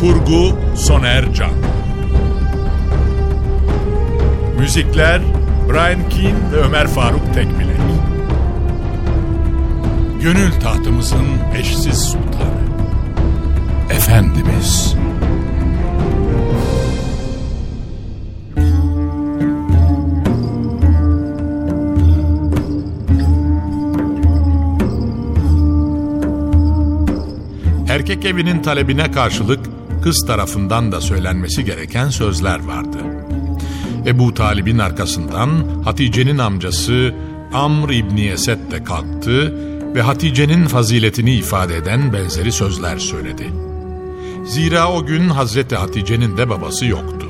Kurgu Soner Can. Müzikler Brian Keane ve Ömer Faruk Tekbilek. Gönül tahtımızın eşsiz sultanı Efendimiz. Erkek evinin talebine karşılık kız tarafından da söylenmesi gereken sözler vardı. Ebu Talib'in arkasından Hatice'nin amcası Amr İbni Esed de kalktı ve Hatice'nin faziletini ifade eden benzeri sözler söyledi. Zira o gün Hazreti Hatice'nin de babası yoktu.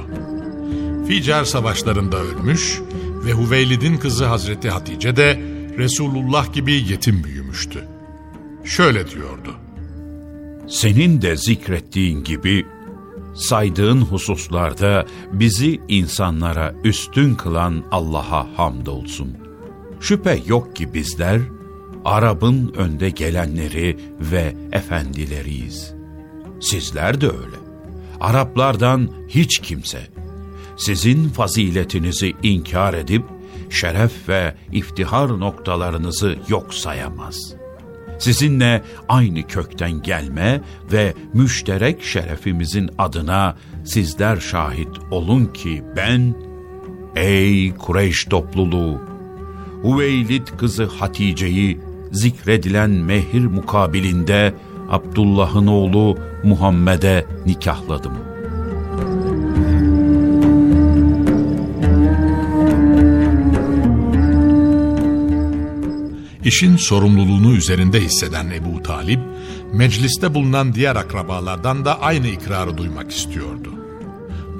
Ficar savaşlarında ölmüş ve Huveylid'in kızı Hazreti Hatice de Resulullah gibi yetim büyümüştü. Şöyle diyordu. Senin de zikrettiğin gibi saydığın hususlarda bizi insanlara üstün kılan Allah'a hamdolsun. Şüphe yok ki bizler Arap'ın önde gelenleri ve efendileriyiz. Sizler de öyle. Araplardan hiç kimse sizin faziletinizi inkar edip şeref ve iftihar noktalarınızı yok sayamaz.'' Sizinle aynı kökten gelme ve müşterek şerefimizin adına sizler şahit olun ki ben, ey Kureyş topluluğu, Hüveylid kızı Hatice'yi zikredilen mehir mukabilinde Abdullah'ın oğlu Muhammed'e nikahladım.'' İşin sorumluluğunu üzerinde hisseden Ebu Talip, mecliste bulunan diğer akrabalardan da aynı ikrarı duymak istiyordu.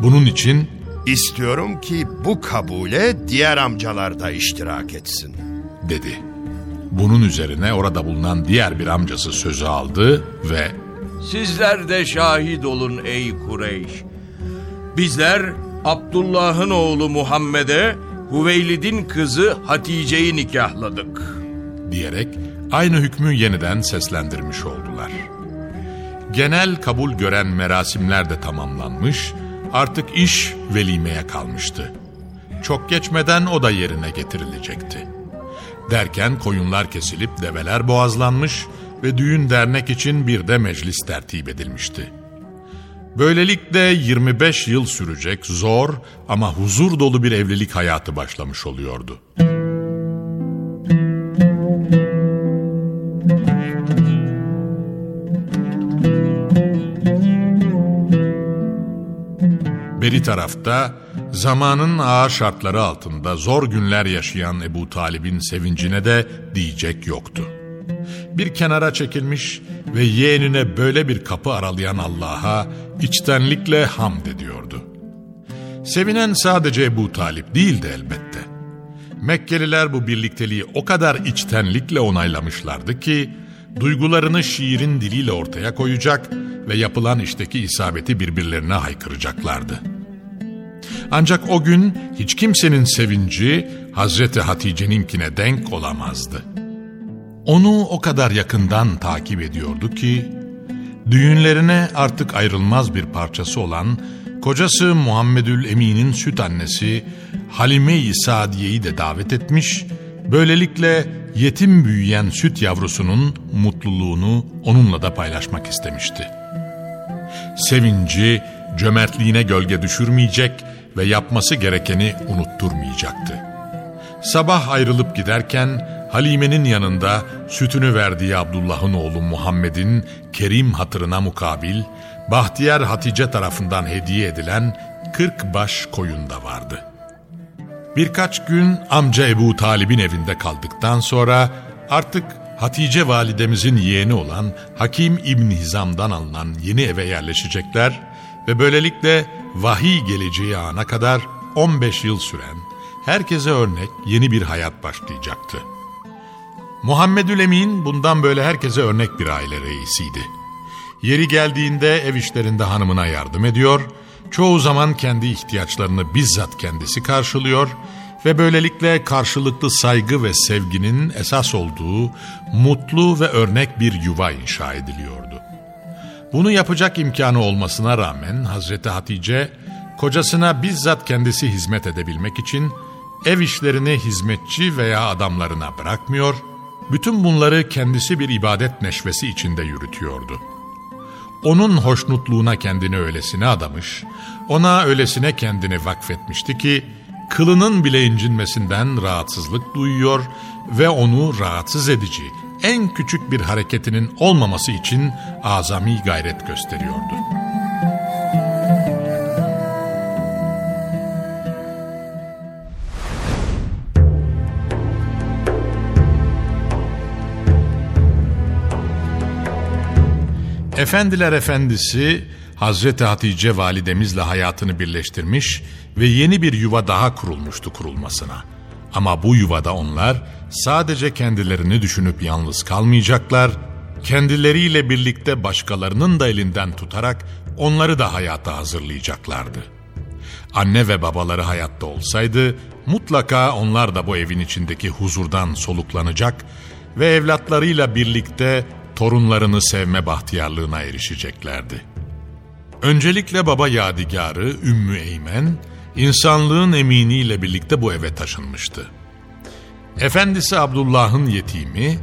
Bunun için İstiyorum ki bu kabule diğer amcalar da iştirak etsin. dedi. Bunun üzerine orada bulunan diğer bir amcası sözü aldı ve Sizler de şahit olun ey Kureyş. Bizler Abdullah'ın oğlu Muhammed'e Hüveylid'in kızı Hatice'yi nikahladık diyerek aynı hükmü yeniden seslendirmiş oldular. Genel kabul gören merasimler de tamamlanmış, artık iş velimeye kalmıştı. Çok geçmeden o da yerine getirilecekti. Derken koyunlar kesilip develer boğazlanmış ve düğün dernek için bir de meclis tertip edilmişti. Böylelikle 25 yıl sürecek zor ama huzur dolu bir evlilik hayatı başlamış oluyordu. Beri tarafta zamanın ağır şartları altında zor günler yaşayan Ebu Talib'in sevincine de diyecek yoktu. Bir kenara çekilmiş ve yeğenine böyle bir kapı aralayan Allah'a içtenlikle hamd ediyordu. Sevinen sadece Ebu Talip değildi elbette. Mekkeliler bu birlikteliği o kadar içtenlikle onaylamışlardı ki duygularını şiirin diliyle ortaya koyacak ve yapılan işteki isabeti birbirlerine haykıracaklardı.'' Ancak o gün hiç kimsenin sevinci Hazreti Hatice'ninkine denk olamazdı. Onu o kadar yakından takip ediyordu ki, düğünlerine artık ayrılmaz bir parçası olan kocası Muhammedül Emin'in süt annesi Halime-i Sadiye'yi de davet etmiş, böylelikle yetim büyüyen süt yavrusunun mutluluğunu onunla da paylaşmak istemişti. Sevinci, cömertliğine gölge düşürmeyecek ve yapması gerekeni unutturmayacaktı. Sabah ayrılıp giderken Halime'nin yanında sütünü verdiği Abdullah'ın oğlu Muhammed'in kerim hatırına mukabil Bahtiyar Hatice tarafından hediye edilen 40 baş koyun da vardı. Birkaç gün amca Ebu Talib'in evinde kaldıktan sonra artık Hatice validemizin yeğeni olan Hakim İbn Hizam'dan alınan yeni eve yerleşecekler ve böylelikle vahiy geleceği ana kadar 15 yıl süren herkese örnek yeni bir hayat başlayacaktı. Muhammedül Emin bundan böyle herkese örnek bir aile reisiydi. Yeri geldiğinde ev işlerinde hanımına yardım ediyor, çoğu zaman kendi ihtiyaçlarını bizzat kendisi karşılıyor ve böylelikle karşılıklı saygı ve sevginin esas olduğu mutlu ve örnek bir yuva inşa ediliyordu. Bunu yapacak imkanı olmasına rağmen Hazreti Hatice kocasına bizzat kendisi hizmet edebilmek için ev işlerini hizmetçi veya adamlarına bırakmıyor, bütün bunları kendisi bir ibadet neşvesi içinde yürütüyordu. Onun hoşnutluğuna kendini öylesine adamış, ona öylesine kendini vakfetmişti ki, kılının bile incinmesinden rahatsızlık duyuyor ve onu rahatsız edici, en küçük bir hareketinin olmaması için azami gayret gösteriyordu. Efendiler Efendisi Hazreti Hatice validemizle hayatını birleştirmiş ve yeni bir yuva daha kurulmuştu kurulmasına. Ama bu yuvada onlar sadece kendilerini düşünüp yalnız kalmayacaklar, kendileriyle birlikte başkalarının da elinden tutarak onları da hayata hazırlayacaklardı. Anne ve babaları hayatta olsaydı mutlaka onlar da bu evin içindeki huzurdan soluklanacak ve evlatlarıyla birlikte torunlarını sevme bahtiyarlığına erişeceklerdi. Öncelikle baba yadigarı Ümmü Eymen, insanlığın eminiyle birlikte bu eve taşınmıştı. Efendisi Abdullah'ın yetimi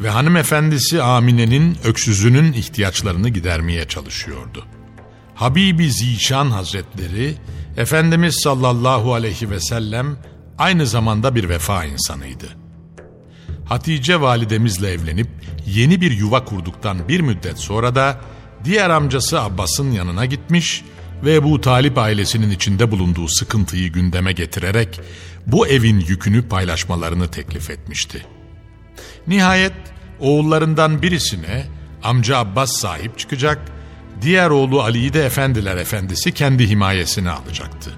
ve hanımefendisi Amine'nin öksüzünün ihtiyaçlarını gidermeye çalışıyordu. Habibi Zişan Hazretleri, Efendimiz sallallahu aleyhi ve sellem aynı zamanda bir vefa insanıydı. Hatice validemizle evlenip yeni bir yuva kurduktan bir müddet sonra da diğer amcası Abbas'ın yanına gitmiş ve Ebu Talip ailesinin içinde bulunduğu sıkıntıyı gündeme getirerek bu evin yükünü paylaşmalarını teklif etmişti. Nihayet oğullarından birisine amca Abbas sahip çıkacak, diğer oğlu Ali'yi de efendiler efendisi kendi himayesine alacaktı.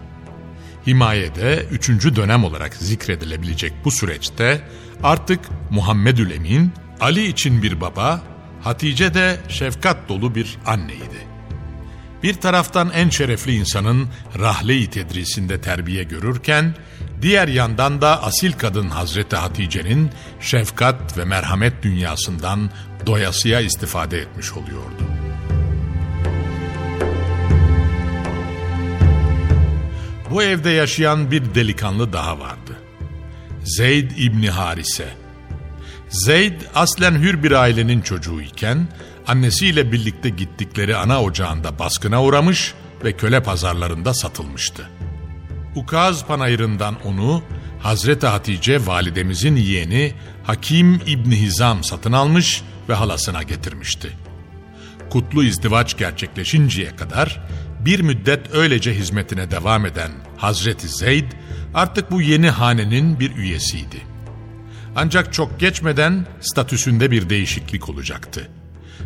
Himayede üçüncü dönem olarak zikredilebilecek bu süreçte artık Muhammedül Emin, Ali için bir baba, Hatice de şefkat dolu bir anneydi. Bir taraftan en şerefli insanın rahle-i tedrisinde terbiye görürken, diğer yandan da asil kadın Hazreti Hatice'nin şefkat ve merhamet dünyasından doyasıya istifade etmiş oluyordu. Bu evde yaşayan bir delikanlı daha vardı. Zeyd İbni Harise. Zeyd aslen hür bir ailenin çocuğu iken annesiyle birlikte gittikleri ana ocağında baskına uğramış ve köle pazarlarında satılmıştı. Ukaz panayırından onu Hazreti Hatice validemizin yeğeni Hakim İbni Hizam satın almış ve halasına getirmişti. Kutlu izdivaç gerçekleşinceye kadar bir müddet öylece hizmetine devam eden Hazreti Zeyd artık bu yeni hanenin bir üyesiydi. Ancak çok geçmeden statüsünde bir değişiklik olacaktı.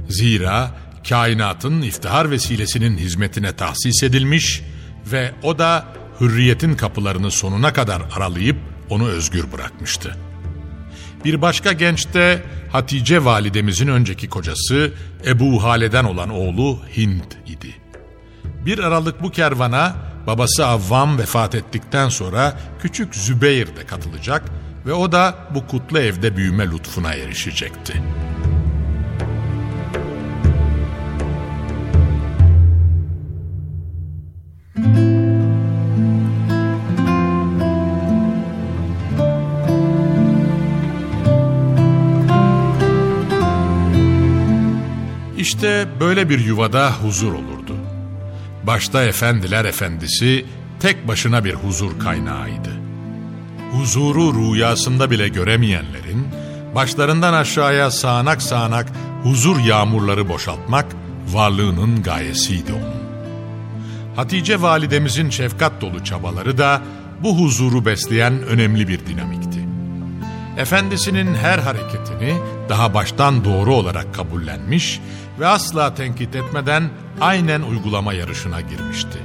Zira kainatın iftihar vesilesinin hizmetine tahsis edilmiş ve o da hürriyetin kapılarını sonuna kadar aralayıp onu özgür bırakmıştı. Bir başka genç de Hatice validemizin önceki kocası Ebu Hale'den olan oğlu Hind idi. Bir aralık bu kervana babası Avvam vefat ettikten sonra küçük Zübeyir de katılacak ve o da bu kutlu evde büyüme lütfuna erişecekti. İşte böyle bir yuvada huzur olurdu. başta efendiler efendisi tek başına bir huzur kaynağıydı. Huzuru rüyasında bile göremeyenlerin başlarından aşağıya sağanak sağanak huzur yağmurları boşaltmak varlığının gayesiydi onun. Hatice validemizin şefkat dolu çabaları da bu huzuru besleyen önemli bir dinamikti. Efendisinin her hareketini daha baştan doğru olarak kabullenmiş ve asla tenkit etmeden aynen uygulama yarışına girmişti.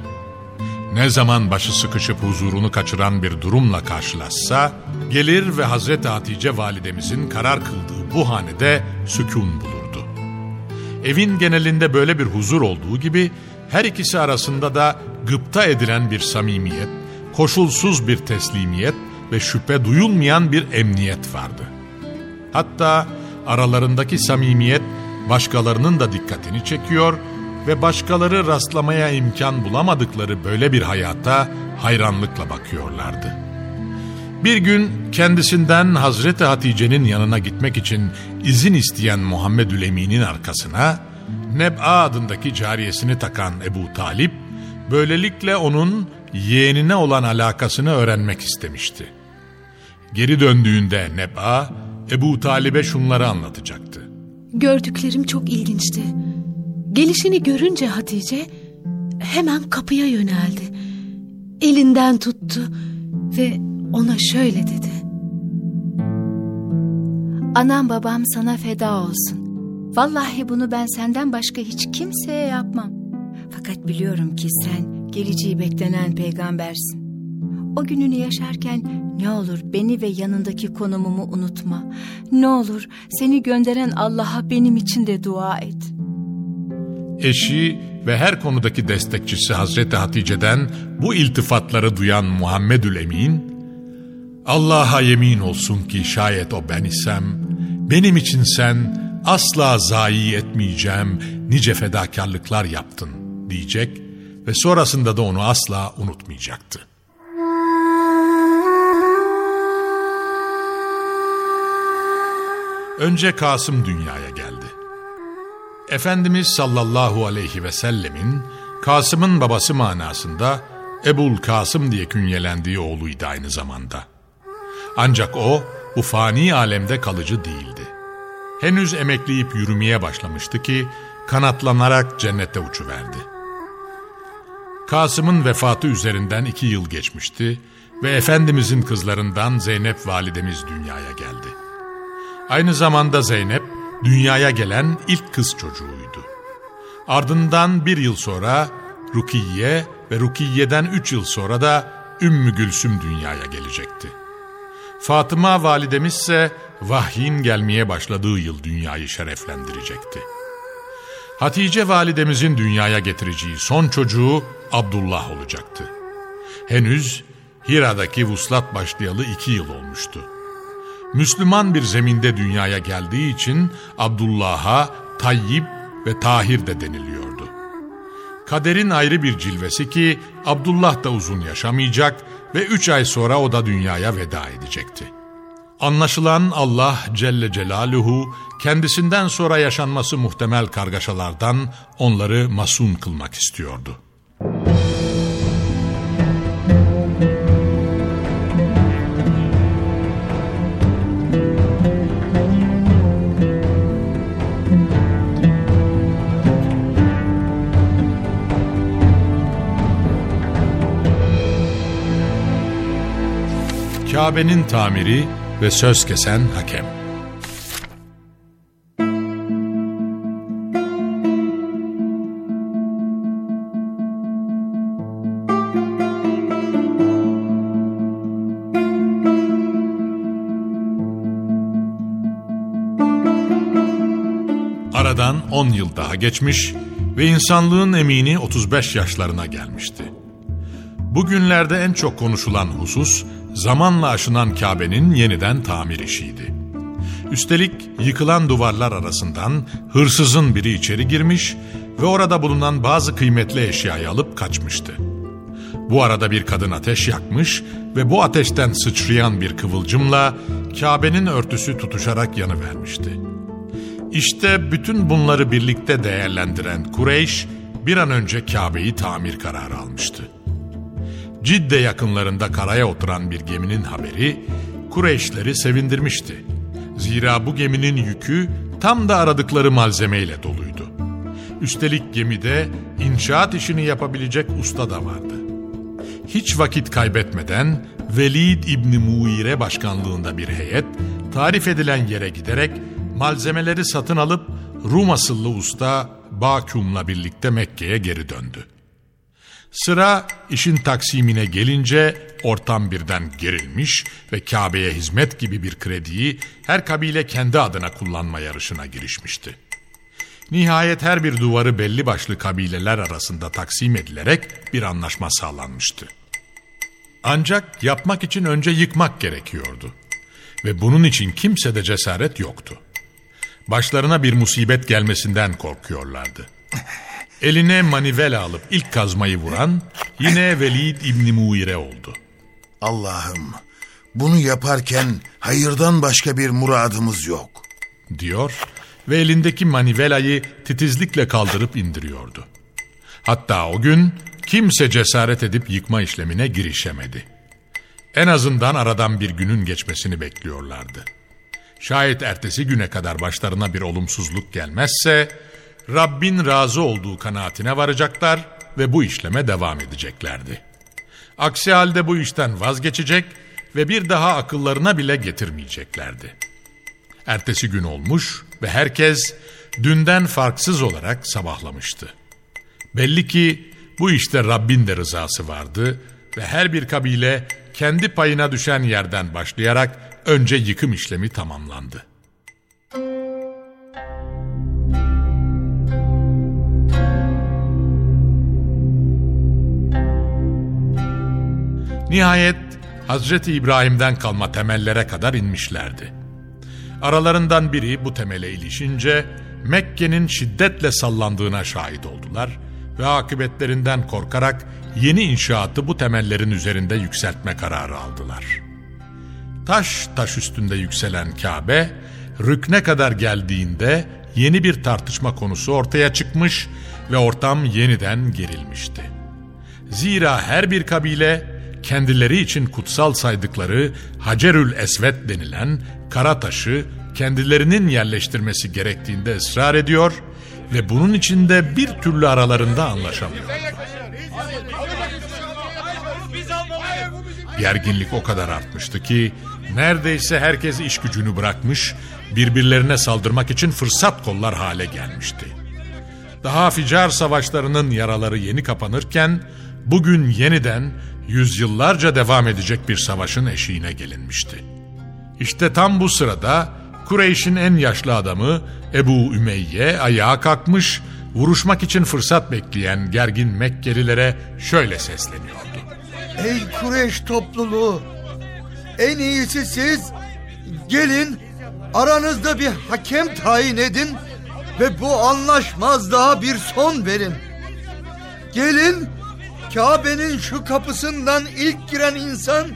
Ne zaman başı sıkışıp huzurunu kaçıran bir durumla karşılaşsa, gelir ve Hazreti Hatice validemizin karar kıldığı bu hanede sükun bulurdu. Evin genelinde böyle bir huzur olduğu gibi, her ikisi arasında da gıpta edilen bir samimiyet, koşulsuz bir teslimiyet ve şüphe duyulmayan bir emniyet vardı. Hatta aralarındaki samimiyet başkalarının da dikkatini çekiyor ve başkaları rastlamaya imkan bulamadıkları böyle bir hayata hayranlıkla bakıyorlardı. Bir gün kendisinden Hazreti Hatice'nin yanına gitmek için izin isteyen Muhammedül Emin'in arkasına Neb'a adındaki cariyesini takan Ebu Talip, böylelikle onun yeğenine olan alakasını öğrenmek istemişti. Geri döndüğünde Neb'a, Ebu Talib'e şunları anlatacaktı. Gördüklerim çok ilginçti. Gelişini görünce Hatice hemen kapıya yöneldi. Elinden tuttu ve ona şöyle dedi. Anam babam sana feda olsun. Vallahi bunu ben senden başka hiç kimseye yapmam. Fakat biliyorum ki sen geleceği beklenen peygambersin. O gününü yaşarken ne olur beni ve yanındaki konumumu unutma. Ne olur seni gönderen Allah'a benim için de dua et. Eşi ve her konudaki destekçisi Hazreti Hatice'den bu iltifatları duyan Muhammedül Emin, Allah'a yemin olsun ki şayet o ben isem, benim için sen asla zayi etmeyeceğim nice fedakarlıklar yaptın diyecek ve sonrasında da onu asla unutmayacaktı. Önce Kasım dünyaya geldi. Efendimiz sallallahu aleyhi ve sellemin Kasım'ın babası manasında Ebul Kasım diye künyelendiği oğluydu aynı zamanda. Ancak o bu fani alemde kalıcı değildi. Henüz emekleyip yürümeye başlamıştı ki kanatlanarak cennete uçuverdi. Kasım'ın vefatı üzerinden iki yıl geçmişti ve Efendimizin kızlarından Zeynep validemiz dünyaya geldi. Aynı zamanda Zeynep dünyaya gelen ilk kız çocuğuydu. Ardından bir yıl sonra Rukiye ve Rukiye'den üç yıl sonra da Ümmü Gülsüm dünyaya gelecekti. Fatıma validemiz ise vahyin gelmeye başladığı yıl dünyayı şereflendirecekti. Hatice validemizin dünyaya getireceği son çocuğu Abdullah olacaktı. Henüz Hira'daki vuslat başlayalı iki yıl olmuştu. Müslüman bir zeminde dünyaya geldiği için Abdullah'a Tayyip ve Tahir de deniliyordu. Kaderin ayrı bir cilvesi ki Abdullah da uzun yaşamayacak ve üç ay sonra o da dünyaya veda edecekti. Anlaşılan Allah Celle Celaluhu kendisinden sonra yaşanması muhtemel kargaşalardan onları masun kılmak istiyordu. Kabe'nin tamiri ve söz kesen hakem. Aradan 10 yıl daha geçmiş ve insanlığın emini 35 yaşlarına gelmişti. Bugünlerde en çok konuşulan husus zamanla aşınan Kabe'nin yeniden tamir işiydi. Üstelik yıkılan duvarlar arasından hırsızın biri içeri girmiş ve orada bulunan bazı kıymetli eşyayı alıp kaçmıştı. Bu arada bir kadın ateş yakmış ve bu ateşten sıçrayan bir kıvılcımla Kabe'nin örtüsü tutuşarak yanıvermişti. İşte bütün bunları birlikte değerlendiren Kureyş, bir an önce Kabe'yi tamir kararı almıştı. Cidde yakınlarında karaya oturan bir geminin haberi Kureyşleri sevindirmişti. Zira bu geminin yükü tam da aradıkları malzemeyle doluydu. Üstelik gemide inşaat işini yapabilecek usta da vardı. Hiç vakit kaybetmeden Velid İbni Muire başkanlığında bir heyet tarif edilen yere giderek malzemeleri satın alıp Rum asıllı usta Bakum'la birlikte Mekke'ye geri döndü. Sıra işin taksimine gelince ortam birden gerilmiş ve Kabe'ye hizmet gibi bir krediyi her kabile kendi adına kullanma yarışına girişmişti. Nihayet her bir duvarı belli başlı kabileler arasında taksim edilerek bir anlaşma sağlanmıştı. Ancak yapmak için önce yıkmak gerekiyordu. Ve bunun için kimsede cesaret yoktu. Başlarına bir musibet gelmesinden korkuyorlardı. Eline manivela alıp ilk kazmayı vuran yine Velid İbni Muire oldu. Allah'ım bunu yaparken hayırdan başka bir muradımız yok. Diyor ve elindeki manivelayı titizlikle kaldırıp indiriyordu. Hatta o gün kimse cesaret edip yıkma işlemine girişemedi. En azından aradan bir günün geçmesini bekliyorlardı. Şayet ertesi güne kadar başlarına bir olumsuzluk gelmezse Rabbin razı olduğu kanaatine varacaklar ve bu işleme devam edeceklerdi. Aksi halde bu işten vazgeçecek ve bir daha akıllarına bile getirmeyeceklerdi. Ertesi gün olmuş ve herkes dünden farksız olarak sabahlamıştı. Belli ki bu işte Rabbin de rızası vardı ve her bir kabile kendi payına düşen yerden başlayarak önce yıkım işlemi tamamlandı. Nihayet Hazreti İbrahim'den kalma temellere kadar inmişlerdi. Aralarından biri bu temele ilişince Mekke'nin şiddetle sallandığına şahit oldular ve akıbetlerinden korkarak yeni inşaatı bu temellerin üzerinde yükseltme kararı aldılar. Taş taş üstünde yükselen Kabe, rükne kadar geldiğinde yeni bir tartışma konusu ortaya çıkmış ve ortam yeniden gerilmişti. Zira her bir kabile kendileri için kutsal saydıkları Hacerül Esvet denilen kara taşı kendilerinin yerleştirmesi gerektiğinde ısrar ediyor ve bunun içinde bir türlü aralarında anlaşamıyor. Gerginlik o kadar artmıştı ki neredeyse herkes iş gücünü bırakmış, birbirlerine saldırmak için fırsat kollar hale gelmişti. Daha ficar savaşlarının yaraları yeni kapanırken bugün yeniden yüzyıllarca devam edecek bir savaşın eşiğine gelinmişti. İşte tam bu sırada Kureyş'in en yaşlı adamı Ebu Ümeyye ayağa kalkmış, vuruşmak için fırsat bekleyen gergin Mekkelilere şöyle sesleniyordu. Ey Kureyş topluluğu! En iyisi siz gelin aranızda bir hakem tayin edin ve bu anlaşmazlığa bir son verin. Gelin Kabe'nin şu kapısından ilk giren insan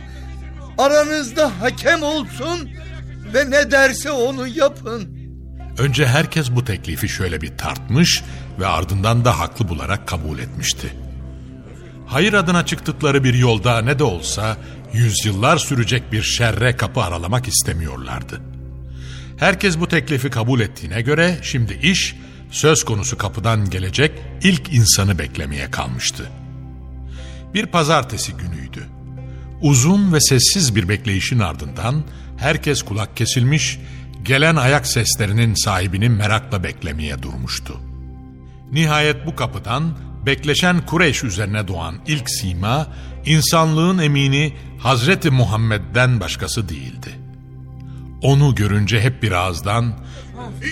aranızda hakem olsun ve ne derse onu yapın. Önce herkes bu teklifi şöyle bir tartmış ve ardından da haklı bularak kabul etmişti. Hayır adına çıktıkları bir yolda ne de olsa yüzyıllar sürecek bir şerre kapı aralamak istemiyorlardı. Herkes bu teklifi kabul ettiğine göre şimdi iş söz konusu kapıdan gelecek ilk insanı beklemeye kalmıştı. Bir pazartesi günüydü. Uzun ve sessiz bir bekleyişin ardından herkes kulak kesilmiş, gelen ayak seslerinin sahibini merakla beklemeye durmuştu. Nihayet bu kapıdan bekleşen Kureyş üzerine doğan ilk sima, insanlığın emini Hazreti Muhammed'den başkası değildi. Onu görünce hep bir ağızdan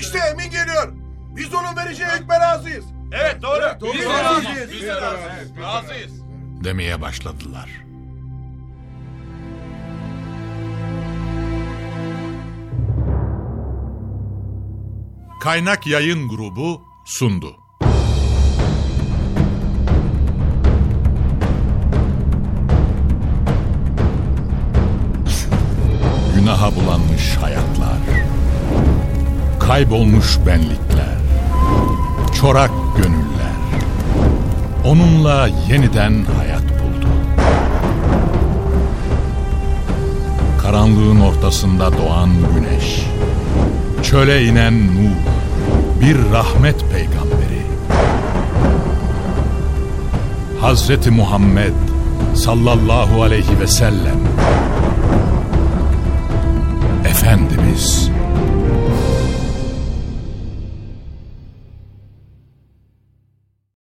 İşte emin geliyor. Biz onun vereceği hükme razıyız. Evet doğru. Doğru. Biz razıyız. Biz razıyız. Razıyız. Demeye başladılar. Kaynak Yayın Grubu sundu. Günaha bulanmış hayatlar, kaybolmuş benlikler, çorak gönüller, onunla yeniden hayat buldu. Karanlığın ortasında doğan güneş, çöle inen Nuh, bir rahmet peygamberi. Hazreti Muhammed sallallahu aleyhi ve sellem Efendimiz